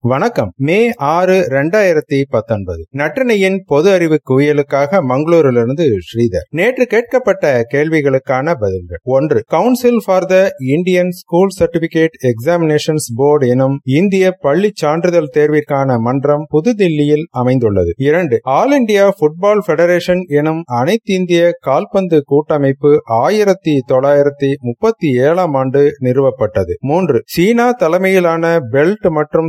வணக்கம். மே ஆறு இரண்டாயிரத்தி பத்தொன்பது. நற்றினையின் பொது அறிவு குவியலுக்காக மங்களூரிலிருந்து ஸ்ரீதர். நேற்று கேட்கப்பட்ட கேள்விகளுக்கான பதில்கள். ஒன்று council for the Indian school certificate examinations board எனும் இந்திய பள்ளி சான்றிதழ் தேர்விற்கான மன்றம் புதுதில்லியில் அமைந்துள்ளது. இரண்டு ஆல் இண்டியா புட்பால் பெடரேஷன் எனும் அனைத்திந்திய கால்பந்து கூட்டமைப்பு ஆயிரத்தி தொள்ளாயிரத்தி முப்பத்தி ஏழாம் ஆண்டு நிறுவப்பட்டது. மூன்று சீனா தலைமையிலான பெல்ட் மற்றும்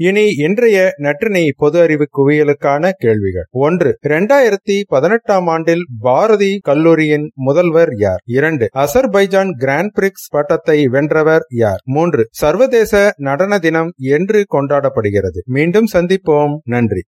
இனி இன்றைய நற்றினை பொது அறிவு குவியலுக்கான கேள்விகள். ஒன்று இரண்டாயிரத்தி பதினெட்டாம் ஆண்டில் பாரதி கல்லூரியின் முதல்வர் யார்? இரண்டு அசர்பைஜான் கிராண்ட் பிரிக்ஸ் பட்டத்தை வென்றவர் யார்? மூன்று சர்வதேச நடன தினம் என்று கொண்டாடப்படுகிறது. மீண்டும் சந்திப்போம். நன்றி.